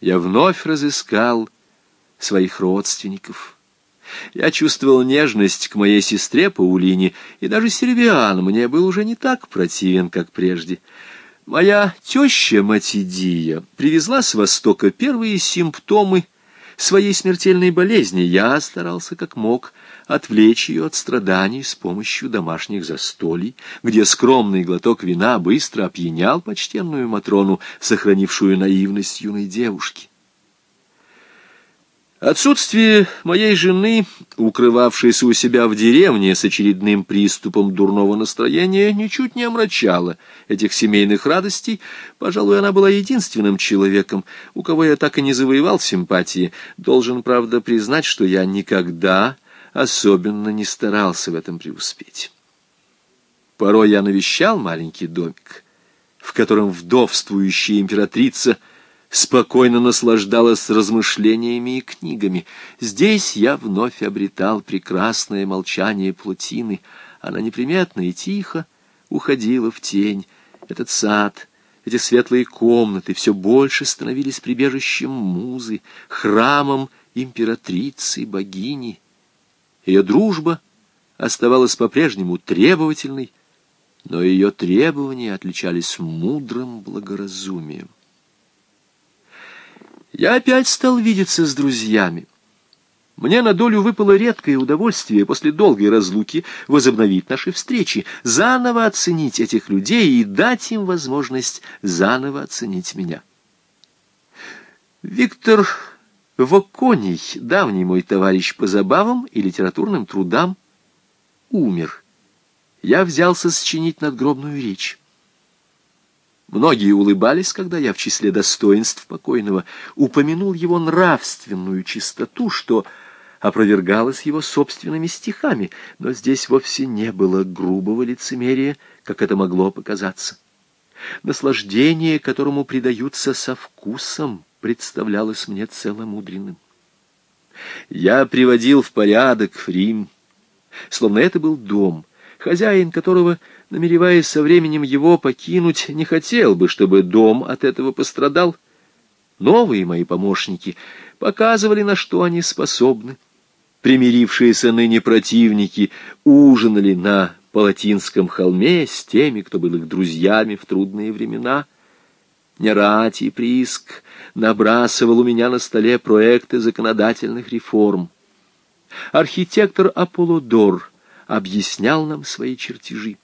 я вновь разыскал своих родственников. Я чувствовал нежность к моей сестре Паулине, и даже Сервиан мне был уже не так противен, как прежде. Моя теща Матидия привезла с Востока первые симптомы своей смертельной болезни. Я старался как мог отвлечь ее от страданий с помощью домашних застолий, где скромный глоток вина быстро опьянял почтенную Матрону, сохранившую наивность юной девушки. Отсутствие моей жены, укрывавшейся у себя в деревне с очередным приступом дурного настроения, ничуть не омрачало этих семейных радостей. Пожалуй, она была единственным человеком, у кого я так и не завоевал симпатии. Должен, правда, признать, что я никогда особенно не старался в этом преуспеть. Порой я навещал маленький домик, в котором вдовствующая императрица — спокойно наслаждалась размышлениями и книгами. Здесь я вновь обретал прекрасное молчание плотины. Она неприметно и тихо уходила в тень. Этот сад, эти светлые комнаты все больше становились прибежищем музы, храмом императрицы, богини. Ее дружба оставалась по-прежнему требовательной, но ее требования отличались мудрым благоразумием. Я опять стал видеться с друзьями. Мне на долю выпало редкое удовольствие после долгой разлуки возобновить наши встречи, заново оценить этих людей и дать им возможность заново оценить меня. Виктор Воконий, давний мой товарищ по забавам и литературным трудам, умер. Я взялся сочинить надгробную речь. Многие улыбались, когда я в числе достоинств покойного упомянул его нравственную чистоту, что опровергалось его собственными стихами, но здесь вовсе не было грубого лицемерия, как это могло показаться. Наслаждение, которому предаются со вкусом, представлялось мне целомудренным. Я приводил в порядок Рим, словно это был дом, хозяин которого намереваясь со временем его покинуть, не хотел бы, чтобы дом от этого пострадал. Новые мои помощники показывали, на что они способны. Примирившиеся ныне противники ужинали на Палатинском холме с теми, кто был их друзьями в трудные времена. Нератий Прииск набрасывал у меня на столе проекты законодательных реформ. Архитектор Аполлодор объяснял нам свои чертежи.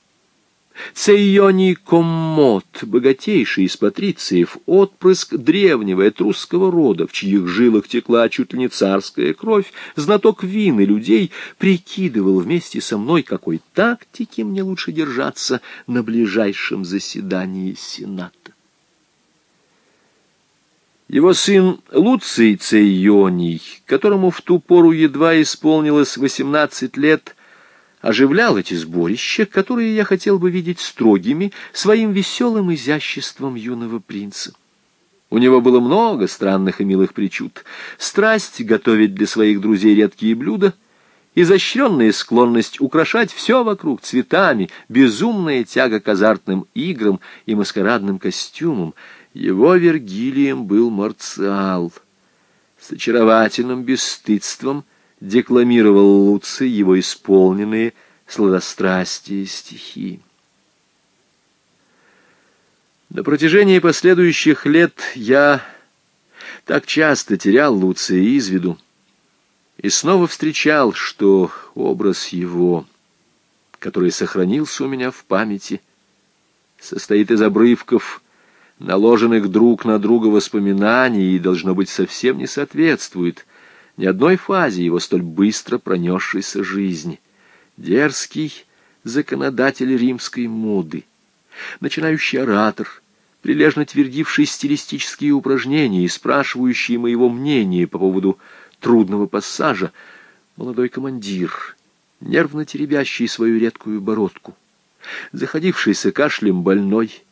Цейоний Коммот, богатейший из патрициев, отпрыск древнего этрусского рода, в чьих жилах текла чуть ли не царская кровь, знаток вин и людей, прикидывал вместе со мной, какой тактики мне лучше держаться на ближайшем заседании Сената. Его сын Луций Цейоний, которому в ту пору едва исполнилось восемнадцать лет, оживлял эти сборища, которые я хотел бы видеть строгими, своим веселым изяществом юного принца. У него было много странных и милых причуд. Страсть готовить для своих друзей редкие блюда, изощренная склонность украшать все вокруг цветами, безумная тяга к азартным играм и маскарадным костюмам. Его Вергилием был Марциал. С очаровательным бесстыдством — декламировал Луций его исполненные сладострастия стихи. На протяжении последующих лет я так часто терял Луция из виду и снова встречал, что образ его, который сохранился у меня в памяти, состоит из обрывков, наложенных друг на друга воспоминаний и, должно быть, совсем не соответствует ни одной фазе его столь быстро пронесшейся жизни. Дерзкий законодатель римской моды, начинающий оратор, прилежно твердивший стилистические упражнения и спрашивающий моего мнения по поводу трудного пассажа, молодой командир, нервно теребящий свою редкую бородку, заходившийся кашлем больной,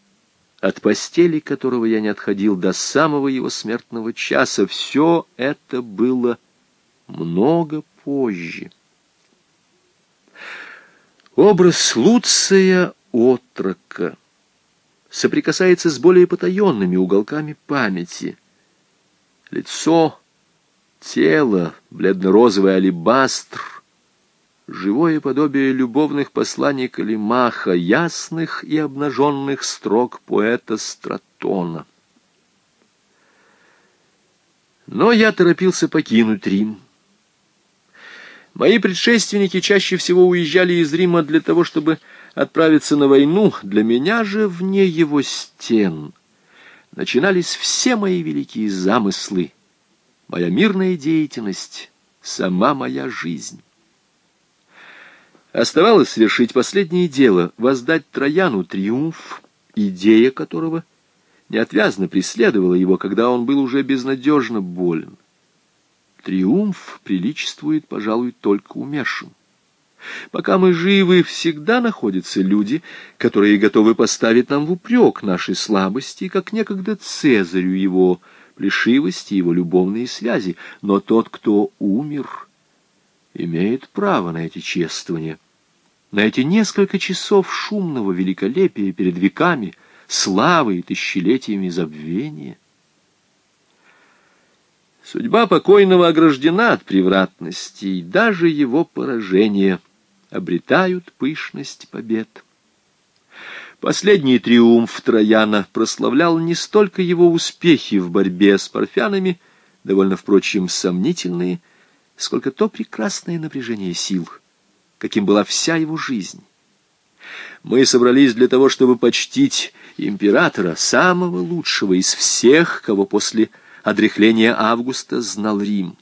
от постели которого я не отходил до самого его смертного часа, все это было много позже. Образ Луция отрока соприкасается с более потаенными уголками памяти. Лицо, тело, бледно-розовый алебастр, живое подобие любовных посланий Калимаха, ясных и обнаженных строк поэта Стратона. Но я торопился покинуть Рим. Мои предшественники чаще всего уезжали из Рима для того, чтобы отправиться на войну, для меня же вне его стен начинались все мои великие замыслы, моя мирная деятельность, сама моя жизнь. Оставалось совершить последнее дело — воздать Трояну триумф, идея которого неотвязно преследовала его, когда он был уже безнадежно болен. Триумф приличествует, пожалуй, только умершим. Пока мы живы, всегда находятся люди, которые готовы поставить нам в упрек наши слабости, как некогда Цезарю его плешивости, его любовные связи. Но тот, кто умер, имеет право на эти чествования, на эти несколько часов шумного великолепия перед веками, славы и тысячелетиями забвения. Судьба покойного ограждена от превратностей, даже его поражение — обретают пышность побед. Последний триумф Трояна прославлял не столько его успехи в борьбе с парфянами, довольно, впрочем, сомнительные, сколько то прекрасное напряжение сил, каким была вся его жизнь. Мы собрались для того, чтобы почтить императора, самого лучшего из всех, кого после отрехления Августа знал Рим,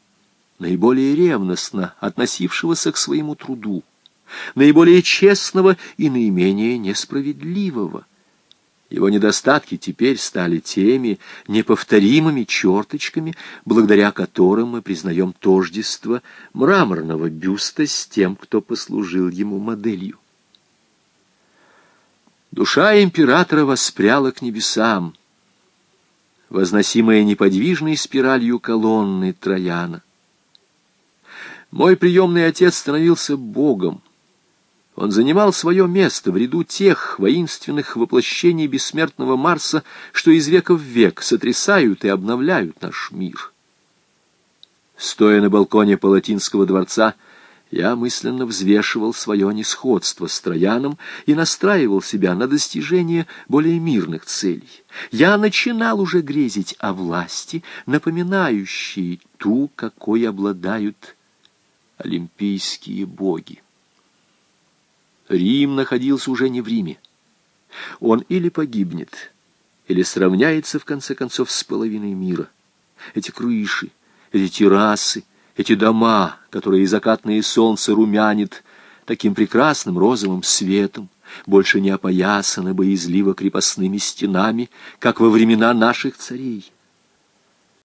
наиболее ревностно относившегося к своему труду наиболее честного и наименее несправедливого. Его недостатки теперь стали теми неповторимыми черточками, благодаря которым мы признаем тождество мраморного бюста с тем, кто послужил ему моделью. Душа императора воспряла к небесам, возносимая неподвижной спиралью колонны Трояна. Мой приемный отец становился богом, он занимал свое место в ряду тех воинственных воплощений бессмертного Марса, что из века в век сотрясают и обновляют наш мир. Стоя на балконе Палатинского дворца, я мысленно взвешивал свое несходство с Трояном и настраивал себя на достижение более мирных целей. Я начинал уже грезить о власти, напоминающей ту, какой обладают олимпийские боги. Рим находился уже не в Риме. Он или погибнет, или сравняется, в конце концов, с половиной мира. Эти крыши, эти террасы, эти дома, которые закатное солнце румянит таким прекрасным розовым светом, больше не опоясаны боязливо крепостными стенами, как во времена наших царей.